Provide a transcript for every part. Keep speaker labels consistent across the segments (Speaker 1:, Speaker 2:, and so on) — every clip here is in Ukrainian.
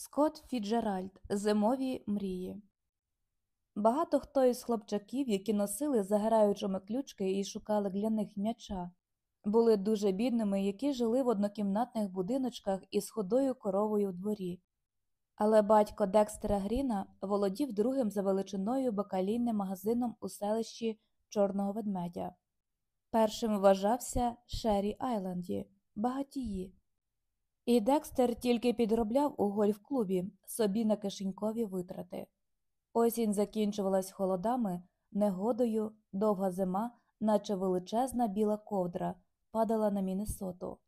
Speaker 1: Скотт Фіджеральд Зимові мрії. Багато хто із хлопчаків, які носили заграючими ключки і шукали для них м'яча, були дуже бідними, які жили в однокімнатних будиночках із ходою коровою в дворі. Але батько Декстера Гріна володів другим за величиною бакалійним магазином у селищі Чорного ведмедя. Першим вважався Шері Айленді, багатії. І Декстер тільки підробляв у гольф-клубі собі на кишенькові витрати. Осінь закінчувалась холодами, негодою, довга зима, наче величезна біла ковдра, падала на Міннесоту.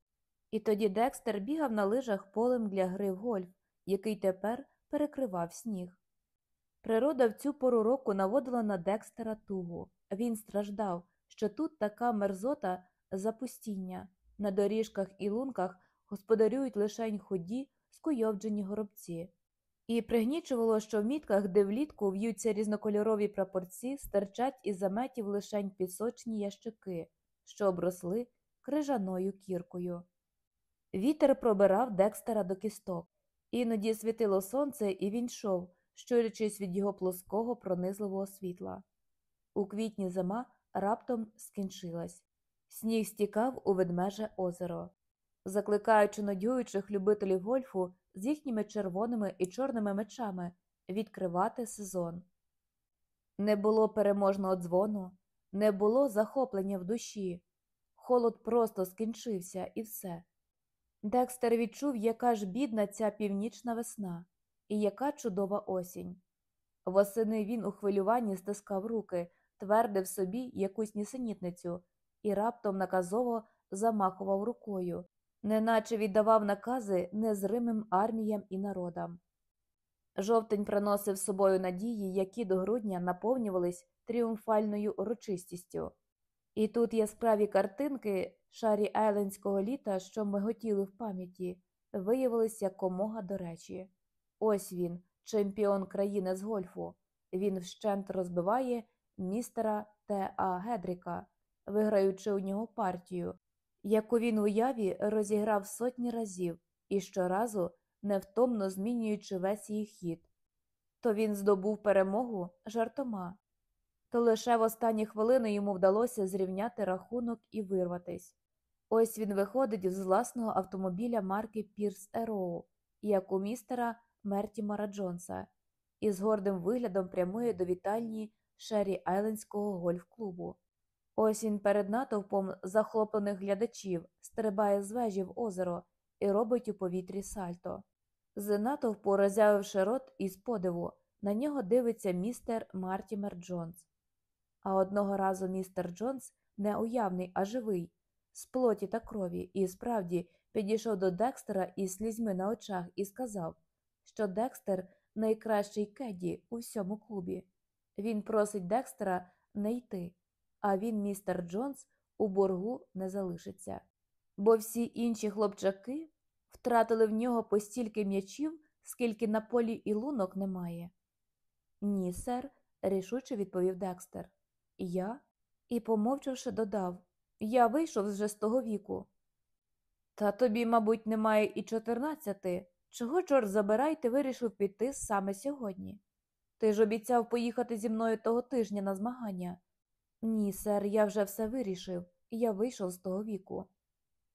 Speaker 1: І тоді Декстер бігав на лижах полем для гри в гольф, який тепер перекривав сніг. Природа в цю пору року наводила на Декстера тугу. Він страждав, що тут така мерзота запустіння, на доріжках і лунках господарюють лишень ході, скуйовджені горобці. І пригнічувало, що в мітках, де влітку в'ються різнокольорові прапорці, стирчать із заметів лишень пісочні ящики, що обросли крижаною кіркою. Вітер пробирав Декстера до кісток, іноді світило сонце, і він йшов, щурячись від його плоского пронизливого світла. У квітні зима раптом скінчилась. Сніг стікав у ведмеже озеро закликаючи надюючих любителів гольфу з їхніми червоними і чорними мечами відкривати сезон. Не було переможного дзвону, не було захоплення в душі, холод просто скінчився і все. Декстер відчув, яка ж бідна ця північна весна і яка чудова осінь. Восени він у хвилюванні стискав руки, твердив собі якусь нісенітницю і раптом наказово замахував рукою, неначе віддавав накази незримим арміям і народам. Жовтень приносив з собою надії, які до грудня наповнювались тріумфальною урочистістю. І тут яскраві картинки шарі Айленського літа, що миготіли в пам'яті, виявились якомога до речі. Ось він, чемпіон країни з гольфу. Він вщент розбиває містера Т. А. Гедріка, виграючи у нього партію, яку він уяві розіграв сотні разів і щоразу невтомно змінюючи весь її хід. То він здобув перемогу жартома, то лише в останні хвилини йому вдалося зрівняти рахунок і вирватись. Ось він виходить з власного автомобіля марки Пірс Ероу, як у містера Мертімара Джонса, і з гордим виглядом прямує до вітальні Шері Айлендського гольф-клубу. Ось він перед натовпом захоплених глядачів стрибає з вежі в озеро і робить у повітрі сальто. З натовпу, роззявивши рот із подиву, на нього дивиться містер Мартімер Джонс. А одного разу містер Джонс не уявний, а живий, з плоті та крові, і справді підійшов до Декстера із слізьми на очах і сказав, що Декстер найкращий кеді у всьому клубі. Він просить Декстера не йти а він, містер Джонс, у боргу не залишиться. Бо всі інші хлопчаки втратили в нього по стільки м'ячів, скільки на полі і лунок немає. Ні, сер, рішуче відповів Декстер. Я? І, помовчавши, додав Я вийшов з того віку. Та тобі, мабуть, немає і чотирнадцяти. Чого, чорт забирай, ти вирішив піти саме сьогодні? Ти ж обіцяв поїхати зі мною того тижня на змагання. Ні, сер, я вже все вирішив, я вийшов з того віку.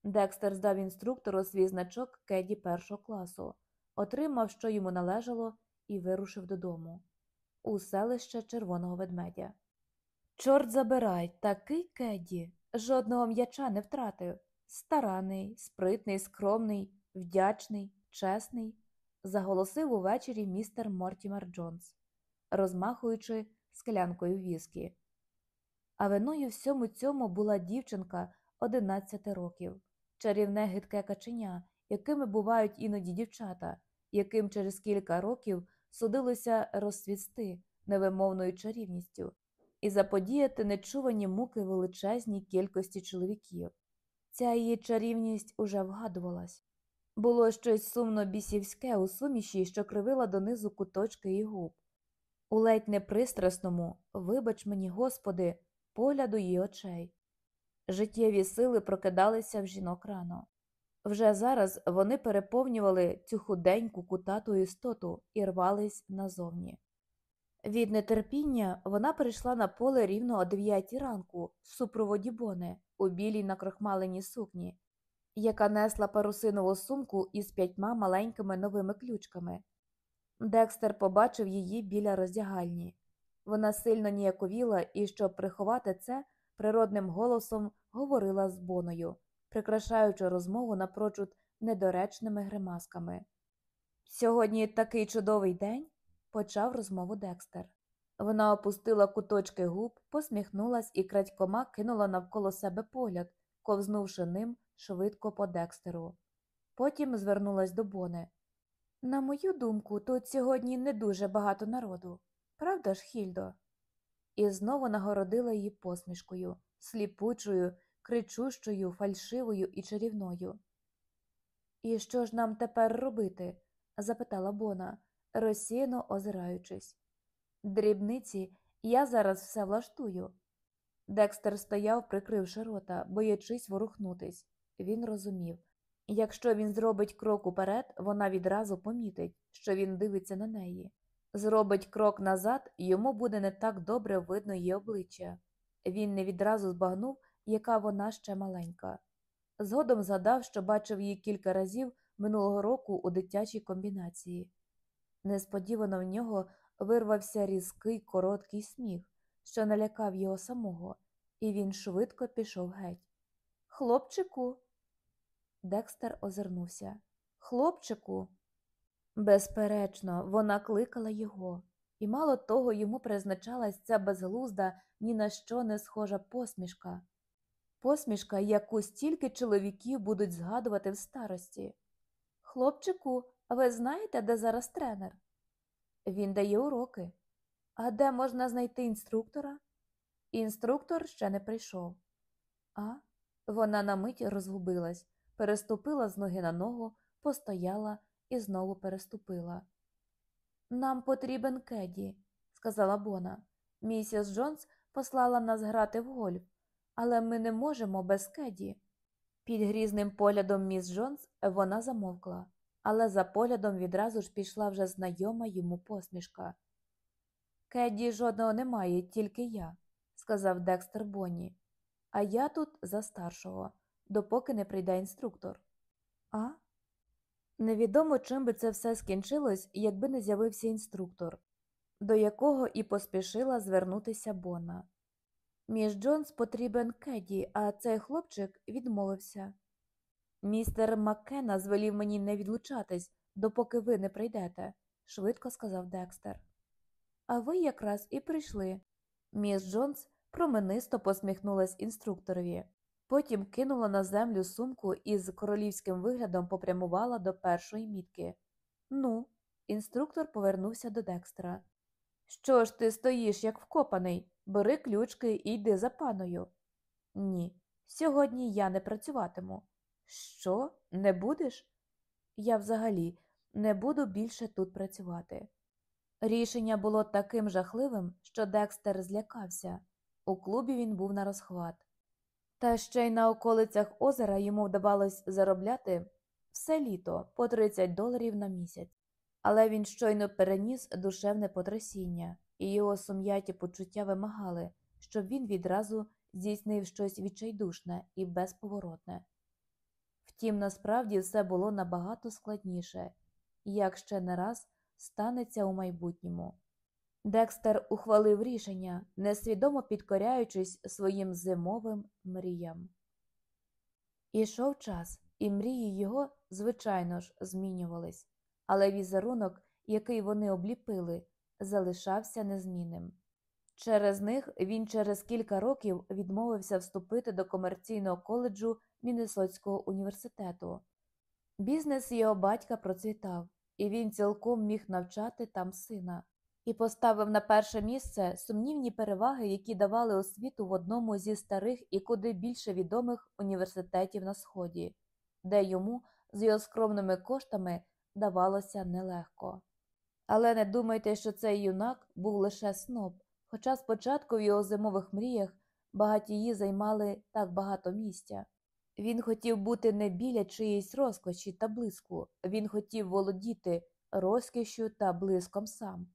Speaker 1: Декстер здав інструктору свій значок кедді першого класу, отримав, що йому належало, і вирушив додому у селище червоного ведмедя. Чорт забирай, такий кеді, жодного м'яча не втратив. Стараний, спритний, скромний, вдячний, чесний, заголосив увечері містер Мортімер Джонс, розмахуючи склянкою віскі. А виною всьому цьому була дівчинка 11 років, чарівне гидке каченя, якими бувають іноді дівчата, яким через кілька років судилося розцвісти невимовною чарівністю і заподіяти нечувані муки величезній кількості чоловіків. Ця її чарівність уже вгадувалась. Було щось сумно бісівське у суміші, що кривила донизу куточки і губ. У ледь непристрасному, вибач мені, Господи, погляду її очей. Життєві сили прокидалися в жінок рано. Вже зараз вони переповнювали цю худеньку кутату істоту і рвались назовні. Від нетерпіння вона прийшла на поле рівно о дев'ятій ранку в супроводі Бони у білій накрохмаленій сукні, яка несла парусинову сумку із п'ятьма маленькими новими ключками. Декстер побачив її біля роздягальні. Вона сильно ніяковіла і, щоб приховати це, природним голосом говорила з Боною, прикрашаючи розмову напрочуд недоречними гримасками. Сьогодні такий чудовий день, почав розмову Декстер. Вона опустила куточки губ, посміхнулась і крадькома кинула навколо себе погляд, ковзнувши ним швидко по Декстеру. Потім звернулась до Бони. На мою думку, тут сьогодні не дуже багато народу. Правда ж, Хільдо? І знову нагородила її посмішкою, сліпучою, кричущою, фальшивою і чарівною. І що ж нам тепер робити? запитала Бона, розсіяно озираючись. Дрібниці, я зараз все влаштую. Декстер стояв, прикривши рота, боячись ворухнутись. Він розумів якщо він зробить крок уперед, вона відразу помітить, що він дивиться на неї. Зробить крок назад, йому буде не так добре видно її обличчя. Він не відразу збагнув, яка вона ще маленька. Згодом згадав, що бачив її кілька разів минулого року у дитячій комбінації. Несподівано в нього вирвався різкий короткий сміх, що налякав його самого, і він швидко пішов геть. Хлопчику. Декстер озирнувся. Хлопчику. Безперечно, вона кликала його, і мало того йому призначалась ця безглузда ні на що не схожа посмішка. Посмішка, яку стільки чоловіків будуть згадувати в старості. Хлопчику, ви знаєте, де зараз тренер? Він дає уроки. А де можна знайти інструктора? Інструктор ще не прийшов. А вона на мить розгубилась, переступила з ноги на ногу, постояла і знову переступила. Нам потрібен кеді, сказала Бона. Місіс Джонс послала нас грати в гольф, але ми не можемо без кеді. Під грізним поглядом міс Джонс вона замовкла, але за поглядом відразу ж пішла вже знайома йому посмішка. Кеді жодного немає, тільки я, сказав Декстер Бонні. А я тут за старшого, допоки не прийде інструктор. А? Невідомо, чим би це все скінчилось, якби не з'явився інструктор, до якого і поспішила звернутися Бона. Між Джонс потрібен Кеді, а цей хлопчик відмовився. Містер Маккена звелів мені не відлучатись, допоки ви не прийдете, швидко сказав Декстер. А ви якраз і прийшли. Міс Джонс променисто посміхнулась інструкторові. Потім кинула на землю сумку і з королівським виглядом попрямувала до першої мітки. Ну, інструктор повернувся до Декстера. Що ж ти стоїш, як вкопаний? Бери ключки і йди за паною. Ні, сьогодні я не працюватиму. Що, не будеш? Я взагалі не буду більше тут працювати. Рішення було таким жахливим, що Декстер злякався. У клубі він був на розхват. Та ще й на околицях озера йому вдавалось заробляти все літо по 30 доларів на місяць, але він щойно переніс душевне потрясіння, і його сум'яті почуття вимагали, щоб він відразу здійснив щось відчайдушне і безповоротне. Втім, насправді все було набагато складніше, як ще не раз станеться у майбутньому. Декстер ухвалив рішення, несвідомо підкоряючись своїм зимовим мріям. Ішов час, і мрії його, звичайно ж, змінювались, але візерунок, який вони обліпили, залишався незмінним. Через них він через кілька років відмовився вступити до комерційного коледжу Міннесотського університету. Бізнес його батька процвітав, і він цілком міг навчати там сина і поставив на перше місце сумнівні переваги, які давали освіту в одному зі старих і куди більше відомих університетів на Сході, де йому з його скромними коштами давалося нелегко. Але не думайте, що цей юнак був лише сноб, хоча спочатку в його зимових мріях багатії займали так багато місця. Він хотів бути не біля чиїсь розкоші та блиску, він хотів володіти розкішю та блиском сам.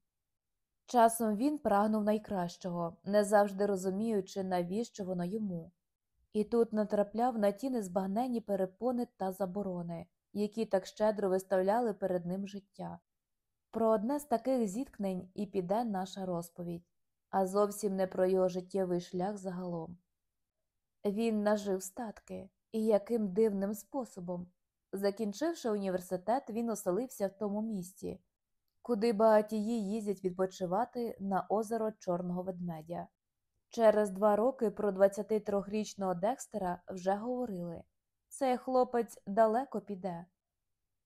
Speaker 1: Часом він прагнув найкращого, не завжди розуміючи, навіщо воно йому. І тут натрапляв на ті незбагненні перепони та заборони, які так щедро виставляли перед ним життя. Про одне з таких зіткнень і піде наша розповідь, а зовсім не про його життєвий шлях загалом. Він нажив статки, і яким дивним способом. Закінчивши університет, він оселився в тому місті, куди багатії їздять відпочивати на озеро Чорного ведмедя. Через два роки про 23-річного Декстера вже говорили цей хлопець далеко піде.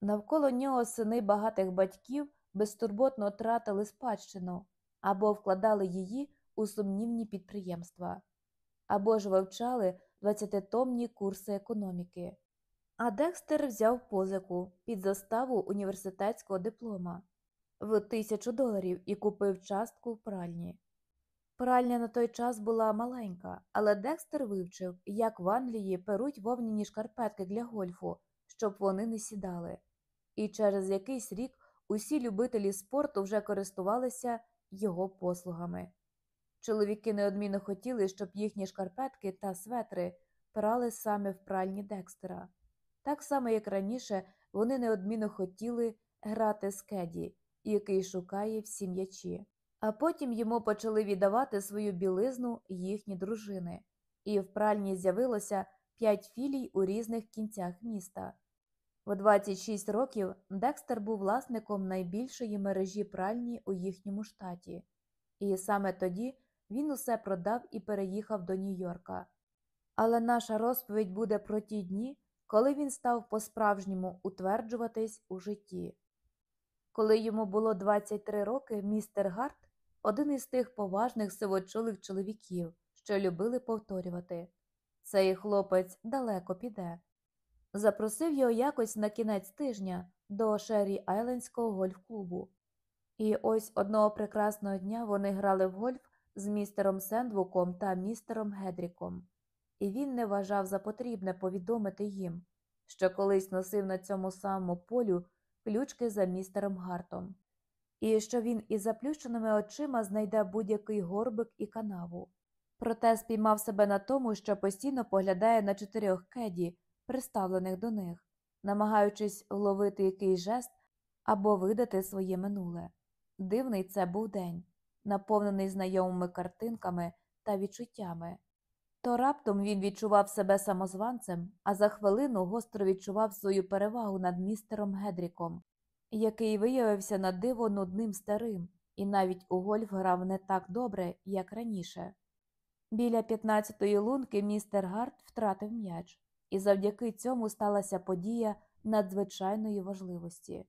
Speaker 1: Навколо нього сини багатих батьків безтурботно тратили спадщину або вкладали її у сумнівні підприємства, або ж вивчали 20-томні курси економіки. А Декстер взяв позику під заставу університетського диплома в тисячу доларів і купив частку в пральні. Пральня на той час була маленька, але Декстер вивчив, як в Англії перуть вовняні шкарпетки для гольфу, щоб вони не сідали. І через якийсь рік усі любителі спорту вже користувалися його послугами. Чоловіки неодмінно хотіли, щоб їхні шкарпетки та светри прали саме в пральні Декстера. Так само, як раніше, вони неодмінно хотіли грати з Кеді, який шукає всі м'ячі. А потім йому почали віддавати свою білизну їхні дружини, і в пральні з'явилося п'ять філій у різних кінцях міста. В 26 років Декстер був власником найбільшої мережі пральні у їхньому штаті, і саме тоді він усе продав і переїхав до Нью-Йорка. Але наша розповідь буде про ті дні, коли він став по-справжньому утверджуватись у житті. Коли йому було 23 роки, містер Гарт, один із тих поважних сивочолих чоловіків, що любили повторювати. Цей хлопець далеко піде, запросив його якось на кінець тижня до Шері Айлендського гольф-клубу. І ось одного прекрасного дня вони грали в гольф з містером Сендвуком та містером Гедріком, і він не вважав за потрібне повідомити їм, що колись носив на цьому самому полю ключки за містером Гартом, і що він із заплющеними очима знайде будь-який горбик і канаву. Проте спіймав себе на тому, що постійно поглядає на чотирьох кеді, приставлених до них, намагаючись вловити якийсь жест або видати своє минуле. Дивний це був день, наповнений знайомими картинками та відчуттями. То раптом він відчував себе самозванцем, а за хвилину гостро відчував свою перевагу над містером Гедріком, який виявився на диво нудним старим і навіть у гольф грав не так добре, як раніше. Біля 15-ї лунки містер Гарт втратив м'яч, і завдяки цьому сталася подія надзвичайної важливості.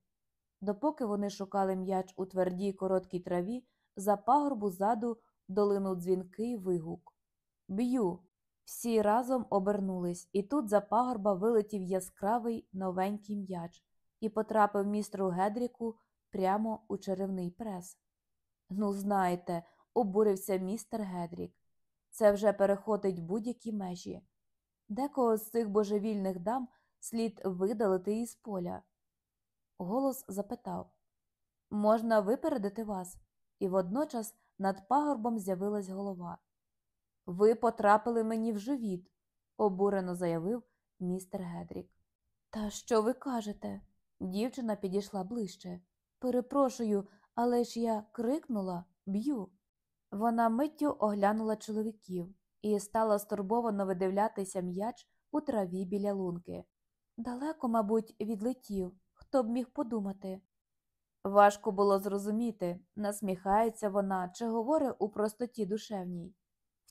Speaker 1: Допоки вони шукали м'яч у твердій короткій траві, за пагорбу ззаду долинув дзвінкий вигук. Б'ю. Всі разом обернулись, і тут за пагорба вилетів яскравий новенький м'яч і потрапив містру Гедріку прямо у черевний прес. Ну, знаєте, обурився містер Гедрік. Це вже переходить будь-які межі. Декого з цих божевільних дам слід видалити із поля. Голос запитав Можна випередити вас? І водночас над пагорбом з'явилась голова. Ви потрапили мені в живіт, обурено заявив містер Гедрік. Та що ви кажете? Дівчина підійшла ближче. Перепрошую, але ж я крикнула б'ю. Вона миттю оглянула чоловіків і стала стурбовано видивлятися м'яч у траві біля лунки. Далеко, мабуть, відлетів, хто б міг подумати. Важко було зрозуміти, насміхається вона чи говорить у простоті душевній.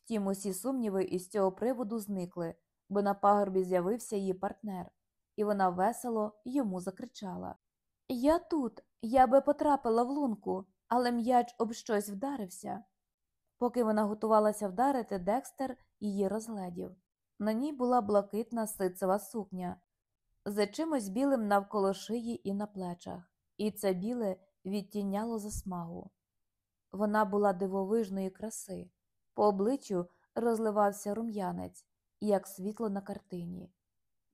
Speaker 1: Втім, усі сумніви із цього приводу зникли, бо на пагорбі з'явився її партнер, і вона весело йому закричала Я тут, я би потрапила в лунку, але м'яч об щось вдарився. Поки вона готувалася вдарити, Декстер її розгледів. На ній була блакитна ситцева сукня з чимось білим навколо шиї і на плечах, і це біле відтіняло засмагу. Вона була дивовижної краси, по обличчю розливався рум'янець, як світло на картині.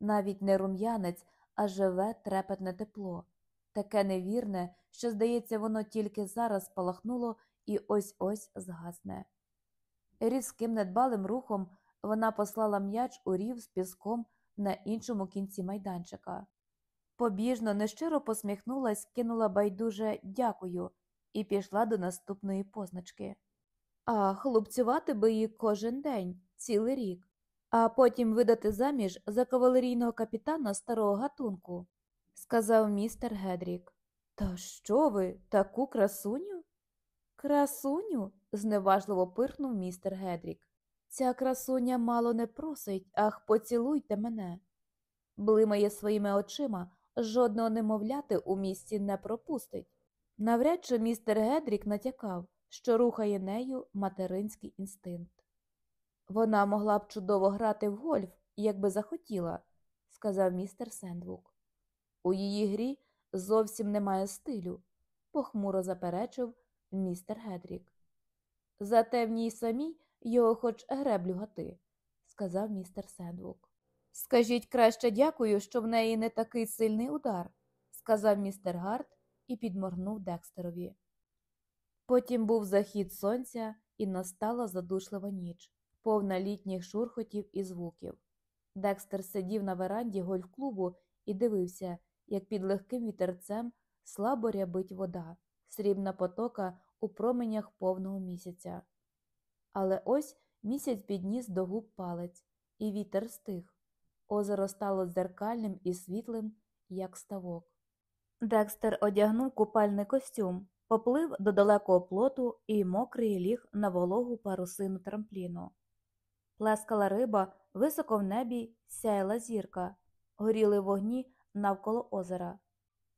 Speaker 1: навіть не рум'янець, а живе трепетне тепло, таке невірне, що, здається, воно тільки зараз спалахнуло і ось ось згасне. Різким недбалим рухом вона послала м'яч у рів з піском на іншому кінці майданчика. Побіжно, нещиро посміхнулась, кинула байдуже дякую і пішла до наступної позначки. А хлопцювати би її кожен день, цілий рік, а потім видати заміж за кавалерійного капітана старого гатунку, сказав містер Гедрік. Та що ви, таку красуню? Красуню? зневажливо пирхнув містер Гедрік. Ця красуня мало не просить, ах, поцілуйте мене. Блимає своїми очима, жодного немовляти у місті не пропустить. Навряд чи містер Гедрік натякав, що рухає нею материнський інстинкт. Вона могла б чудово грати в гольф, якби захотіла, сказав містер Сендвук. У її грі зовсім немає стилю, похмуро заперечив містер Гедрік. Зате в ній самій його хоч греблю гати, сказав містер Сендвук. Скажіть краще дякую, що в неї не такий сильний удар, сказав містер Гарт і підморгнув Декстерові. Потім був захід сонця і настала задушлива ніч, повна літніх шурхотів і звуків. Декстер сидів на веранді гольф-клубу і дивився, як під легким вітерцем слабо рябить вода, срібна потока у променях повного місяця. Але ось місяць підніс до губ палець, і вітер стих. Озеро стало дзеркальним і світлим, як ставок. Декстер одягнув купальний костюм, поплив до далекого плоту і мокрий ліг на вологу парусину трампліну. Плескала риба, високо в небі сяяла зірка, горіли вогні навколо озера.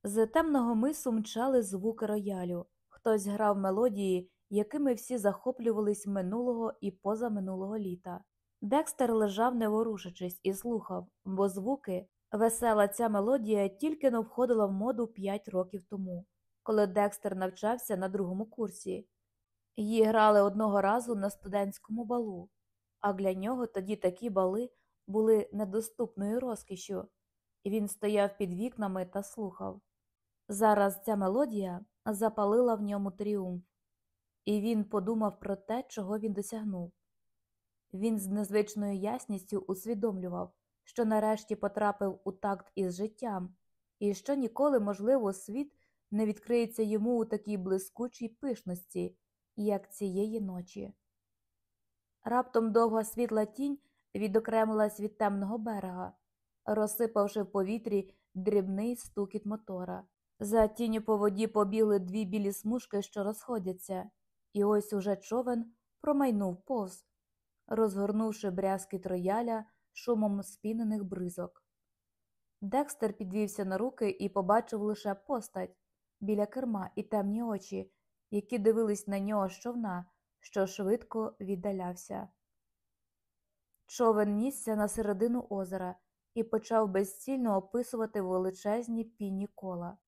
Speaker 1: З темного мису мчали звуки роялю, хтось грав мелодії, якими всі захоплювались минулого і позаминулого літа. Декстер лежав, не ворушачись, і слухав, бо звуки, весела ця мелодія тільки не входила в моду п'ять років тому, коли Декстер навчався на другому курсі. Її грали одного разу на студентському балу, а для нього тоді такі бали були недоступною розкішю, і він стояв під вікнами та слухав. Зараз ця мелодія запалила в ньому тріумф, і він подумав про те, чого він досягнув. Він з незвичною ясністю усвідомлював, що нарешті потрапив у такт із життям, і що ніколи, можливо, світ не відкриється йому у такій блискучій пишності, як цієї ночі. Раптом довга світла тінь відокремилась від темного берега, розсипавши в повітрі дрібний стукіт мотора. За тінню по воді побігли дві білі смужки, що розходяться, і ось уже човен промайнув повз розгорнувши брязкіт рояля шумом спінених бризок. Декстер підвівся на руки і побачив лише постать біля керма і темні очі, які дивились на нього з човна, що швидко віддалявся. Човен нісся на середину озера і почав безцільно описувати величезні пінні кола,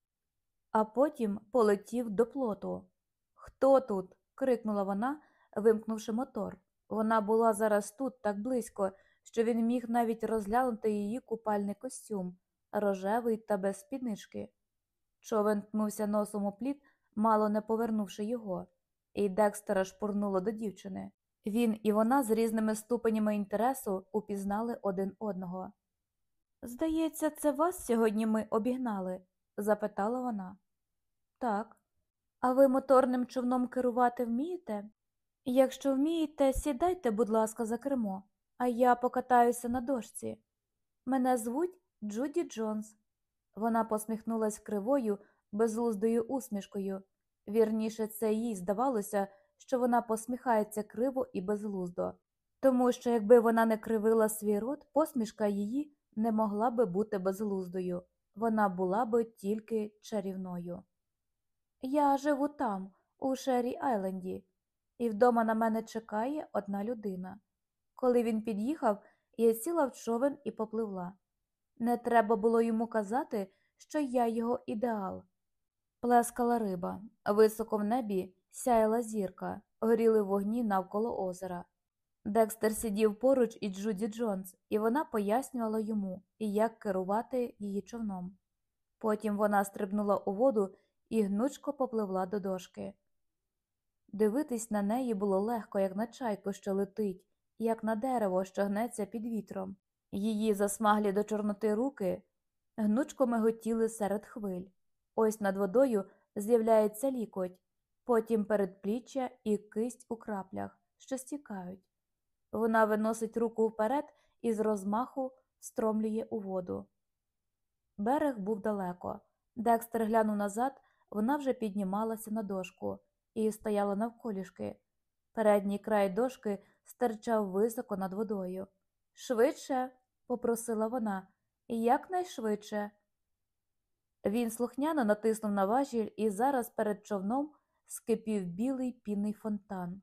Speaker 1: а потім полетів до плоту. Хто тут? крикнула вона, вимкнувши мотор. Вона була зараз тут так близько, що він міг навіть розглянути її купальний костюм, рожевий та без спіднички. Човен ткнувся носом у плід, мало не повернувши його, і Декстера шпурнуло до дівчини. Він і вона з різними ступенями інтересу упізнали один одного. Здається, це вас сьогодні ми обігнали? запитала вона. Так. А ви моторним човном керувати вмієте? Якщо вмієте, сідайте, будь ласка, за кермо, а я покатаюся на дошці. Мене звуть Джуді Джонс. Вона посміхнулась кривою, безглуздою усмішкою. Вірніше, це їй здавалося, що вона посміхається криво і безглуздо, тому що, якби вона не кривила свій рот, посмішка її не могла би бути безглуздою, вона була би тільки чарівною. Я живу там, у Шері Айленді і вдома на мене чекає одна людина. Коли він під'їхав, я сіла в човен і попливла. Не треба було йому казати, що я його ідеал. Плескала риба, високо в небі сяяла зірка, горіли вогні навколо озера. Декстер сидів поруч із Джуді Джонс, і вона пояснювала йому, як керувати її човном. Потім вона стрибнула у воду і гнучко попливла до дошки. Дивитись на неї було легко, як на чайку, що летить, як на дерево, що гнеться під вітром. Її засмаглі до чорноти руки гнучко миготіли серед хвиль. Ось над водою з'являється лікоть, потім передпліччя і кисть у краплях, що стікають. Вона виносить руку вперед і з розмаху стромлює у воду. Берег був далеко. Декстер глянув назад, вона вже піднімалася на дошку і стояла навколішки. Передній край дошки стирчав високо над водою. Швидше, попросила вона, якнайшвидше. Він слухняно натиснув на важіль і зараз перед човном скипів білий пінний фонтан.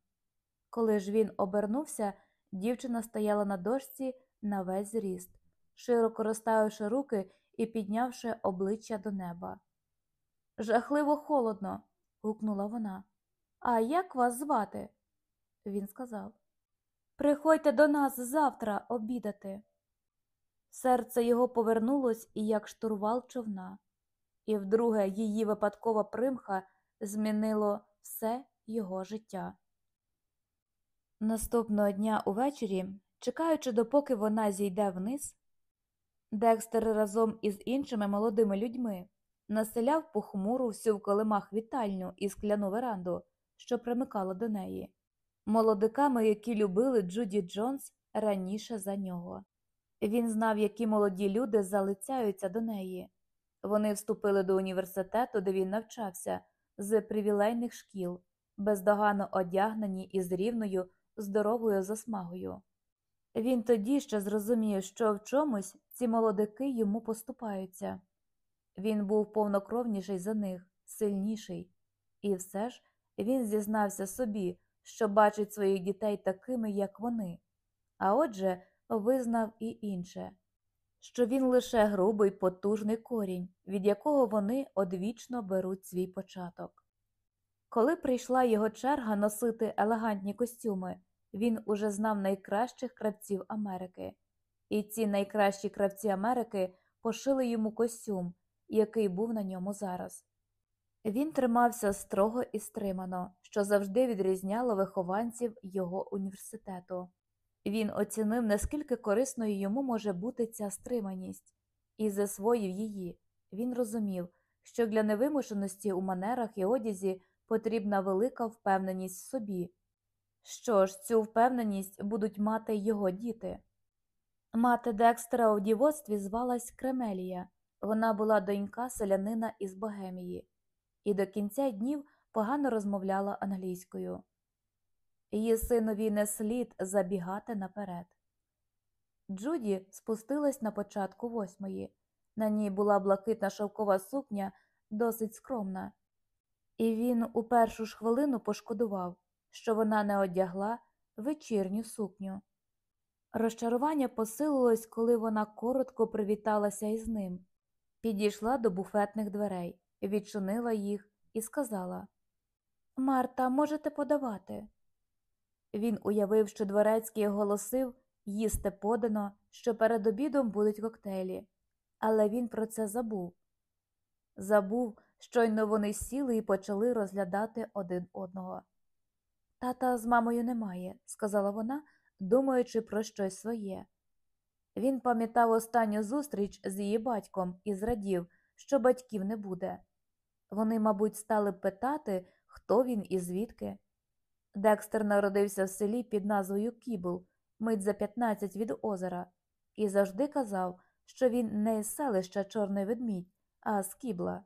Speaker 1: Коли ж він обернувся, дівчина стояла на дошці на весь зріст, широко розставивши руки і піднявши обличчя до неба. Жахливо холодно. гукнула вона. А як вас звати? Він сказав. Приходьте до нас завтра обідати. Серце його повернулось і як штурвал човна, і вдруге її випадкова примха змінило все його життя. Наступного дня увечері, чекаючи, допоки вона зійде вниз, Декстер разом із іншими молодими людьми населяв похмуру всю в колимах вітальню і скляну веранду, що примикала до неї, молодиками, які любили Джуді Джонс раніше за нього. Він знав, які молоді люди залицяються до неї. Вони вступили до університету, де він навчався, з привілейних шкіл, бездоганно одягнені і з рівною, здоровою засмагою. Він тоді ще зрозумів, що в чомусь ці молодики йому поступаються. Він був повнокровніший за них, сильніший, і все ж він зізнався собі, що бачить своїх дітей такими, як вони, а отже, визнав і інше, що він лише грубий потужний корінь, від якого вони одвічно беруть свій початок. Коли прийшла його черга носити елегантні костюми, він уже знав найкращих кравців Америки, і ці найкращі кравці Америки пошили йому костюм, який був на ньому зараз. Він тримався строго і стримано, що завжди відрізняло вихованців його університету. Він оцінив, наскільки корисною йому може бути ця стриманість, і засвоїв її. Він розумів, що для невимушеності у манерах і одязі потрібна велика впевненість в собі. Що ж, цю впевненість будуть мати його діти. Мати Декстера у дівоцтві звалась Кремелія, вона була донька селянина із Богемії, і до кінця днів погано розмовляла англійською. Її синові не слід забігати наперед. Джуді спустилась на початку восьмої. На ній була блакитна шовкова сукня, досить скромна, і він у першу ж хвилину пошкодував, що вона не одягла вечірню сукню. Розчарування посилилось, коли вона коротко привіталася із ним, підійшла до буфетних дверей, відчинила їх і сказала Марта, можете подавати. Він уявив, що дворецький оголосив їсти подано, що перед обідом будуть коктейлі, але він про це забув. Забув, щойно вони сіли і почали розглядати один одного. Тата з мамою немає, сказала вона, думаючи про щось своє. Він пам'ятав останню зустріч з її батьком і зрадів, що батьків не буде. Вони, мабуть, стали питати, хто він і звідки. Декстер народився в селі під назвою Кібл, мить за 15 від озера, і завжди казав, що він не із селища Чорний ведмідь, а з Кібла.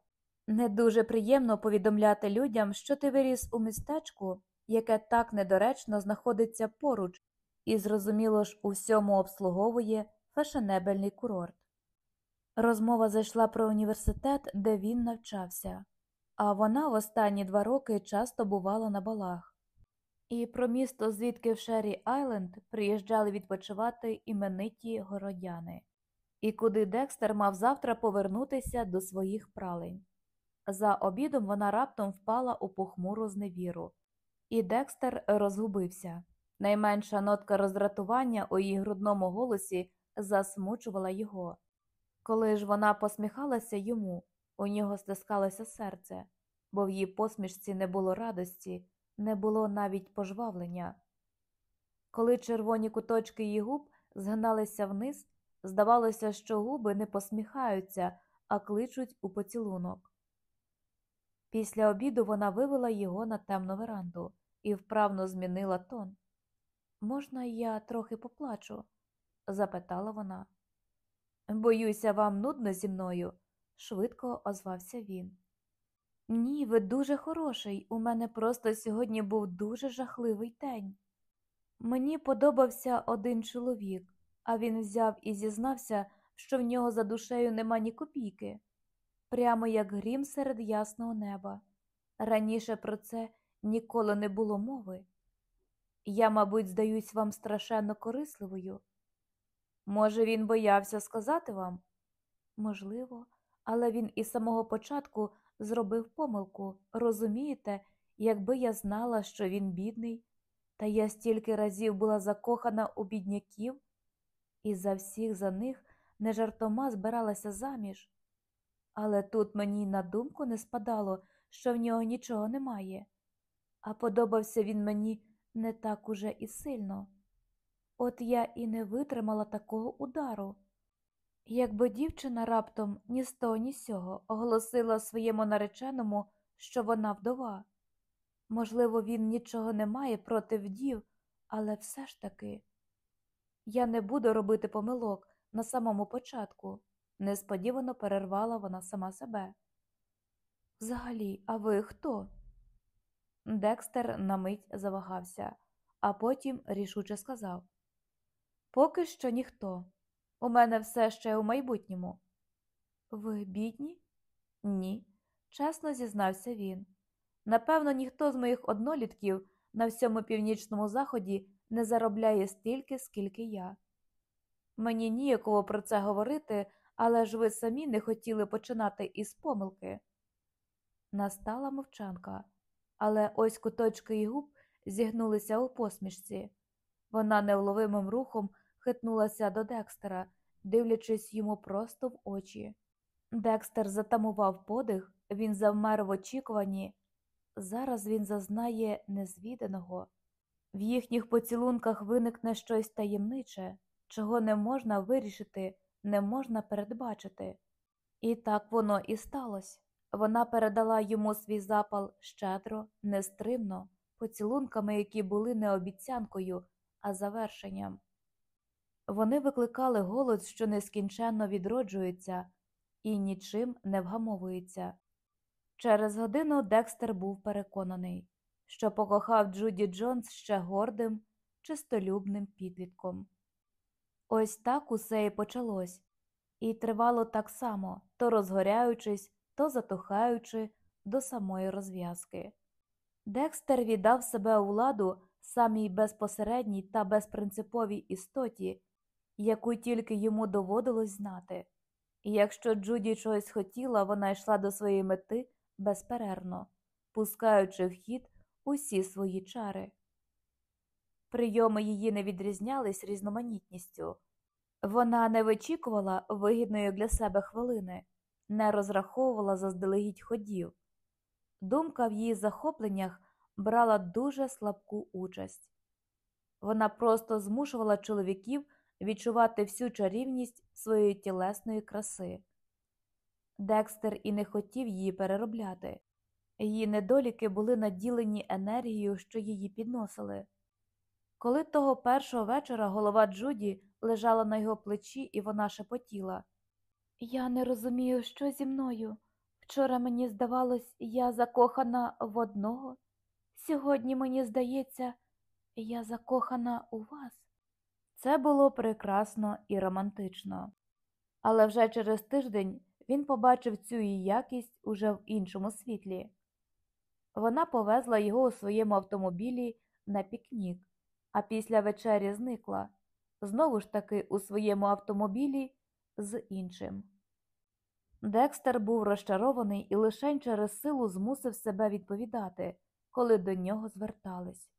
Speaker 1: Не дуже приємно повідомляти людям, що ти виріс у містечку, яке так недоречно знаходиться поруч, і, зрозуміло ж, у всьому обслуговує фешенебельний курорт. Розмова зайшла про університет, де він навчався, а вона в останні два роки часто бувала на балах. І про місто, звідки в Шеррі Айленд приїжджали відпочивати імениті городяни, і куди Декстер мав завтра повернутися до своїх пралень. За обідом вона раптом впала у похмуру зневіру, і Декстер розгубився. Найменша нотка роздратування у її грудному голосі засмучувала його. Коли ж вона посміхалася йому, у нього стискалося серце, бо в її посмішці не було радості, не було навіть пожвавлення. Коли червоні куточки її губ згиналися вниз, здавалося, що губи не посміхаються, а кличуть у поцілунок. Після обіду вона вивела його на темну веранду і вправно змінила тон. Можна я трохи поплачу? запитала вона. Боюся, вам нудно зі мною, швидко озвався він. Ні, ви дуже хороший. У мене просто сьогодні був дуже жахливий день. Мені подобався один чоловік, а він взяв і зізнався, що в нього за душею нема ні копійки, прямо як грім серед ясного неба. Раніше про це ніколи не було мови. Я, мабуть, здаюсь вам страшенно корисливою. Може, він боявся сказати вам? Можливо, але він із самого початку зробив помилку. Розумієте, якби я знала, що він бідний, та я стільки разів була закохана у бідняків, і за всіх за них не жартома збиралася заміж. Але тут мені на думку не спадало, що в нього нічого немає, а подобався він мені не так уже і сильно. От я і не витримала такого удару. Якби дівчина раптом ні з того, ні з сього оголосила своєму нареченому, що вона вдова. Можливо, він нічого не має проти вдів, але все ж таки я не буду робити помилок на самому початку, несподівано перервала вона сама себе. Взагалі, а ви хто? Декстер на мить завагався, а потім рішуче сказав Поки що ніхто. У мене все ще у майбутньому. Ви бідні? Ні, чесно зізнався він. Напевно, ніхто з моїх однолітків на всьому північному заході не заробляє стільки, скільки я. Мені ніяково про це говорити, але ж ви самі не хотіли починати із помилки. Настала мовчанка, але ось куточки її губ зігнулися у посмішці. Вона невловимим рухом хитнулася до Декстера, дивлячись йому просто в очі. Декстер затамував подих, він завмер в очікуванні. Зараз він зазнає незвіданого. В їхніх поцілунках виникне щось таємниче, чого не можна вирішити, не можна передбачити. І так воно і сталося. Вона передала йому свій запал щедро, нестримно, поцілунками, які були не обіцянкою, а завершенням. Вони викликали голод, що нескінченно відроджується і нічим не вгамовується. Через годину Декстер був переконаний, що покохав Джуді Джонс ще гордим, чистолюбним підлітком. Ось так усе і почалось, і тривало так само, то розгоряючись, то затухаючи до самої розв'язки. Декстер віддав себе у владу самій безпосередній та безпринциповій істоті, яку тільки йому доводилось знати. І якщо Джуді чогось хотіла, вона йшла до своєї мети безперервно, пускаючи в хід усі свої чари. Прийоми її не відрізнялись різноманітністю. Вона не вичікувала вигідної для себе хвилини, не розраховувала заздалегідь ходів. Думка в її захопленнях брала дуже слабку участь. Вона просто змушувала чоловіків відчувати всю чарівність своєї тілесної краси. Декстер і не хотів її переробляти, її недоліки були наділені енергією, що її підносили. Коли того першого вечора голова Джуді лежала на його плечі, і вона шепотіла Я не розумію, що зі мною. Вчора мені здавалось, я закохана в одного. Сьогодні мені здається, я закохана у вас. Це було прекрасно і романтично. Але вже через тиждень він побачив цю її якість уже в іншому світлі. Вона повезла його у своєму автомобілі на пікнік, а після вечері зникла знову ж таки у своєму автомобілі з іншим. Декстер був розчарований і лише через силу змусив себе відповідати, коли до нього звертались.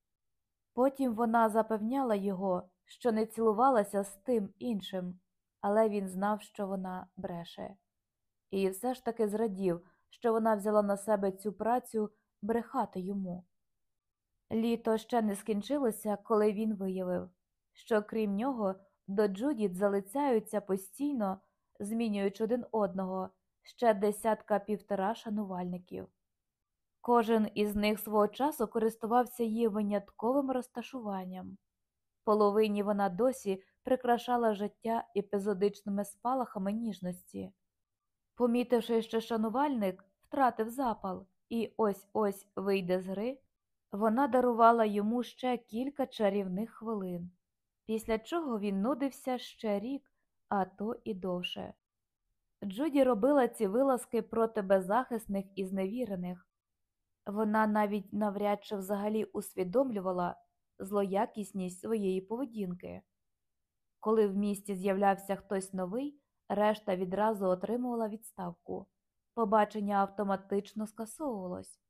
Speaker 1: Потім вона запевняла його, що не цілувалася з тим іншим, але він знав, що вона бреше. І все ж таки зрадів, що вона взяла на себе цю працю брехати йому. Літо ще не скінчилося, коли він виявив, що крім нього до Джудіт залицяються постійно, змінюючи один одного, ще десятка півтора шанувальників. Кожен із них свого часу користувався її винятковим розташуванням. Половині вона досі прикрашала життя епізодичними спалахами ніжності. Помітивши, що шанувальник втратив запал і ось ось вийде з гри, вона дарувала йому ще кілька чарівних хвилин, після чого він нудився ще рік, а то і довше. Джуді робила ці вилазки проти беззахисних і зневірених. Вона навіть навряд чи взагалі усвідомлювала злоякісність своєї поведінки. Коли в місті з'являвся хтось новий, решта відразу отримувала відставку. Побачення автоматично скасовувалось.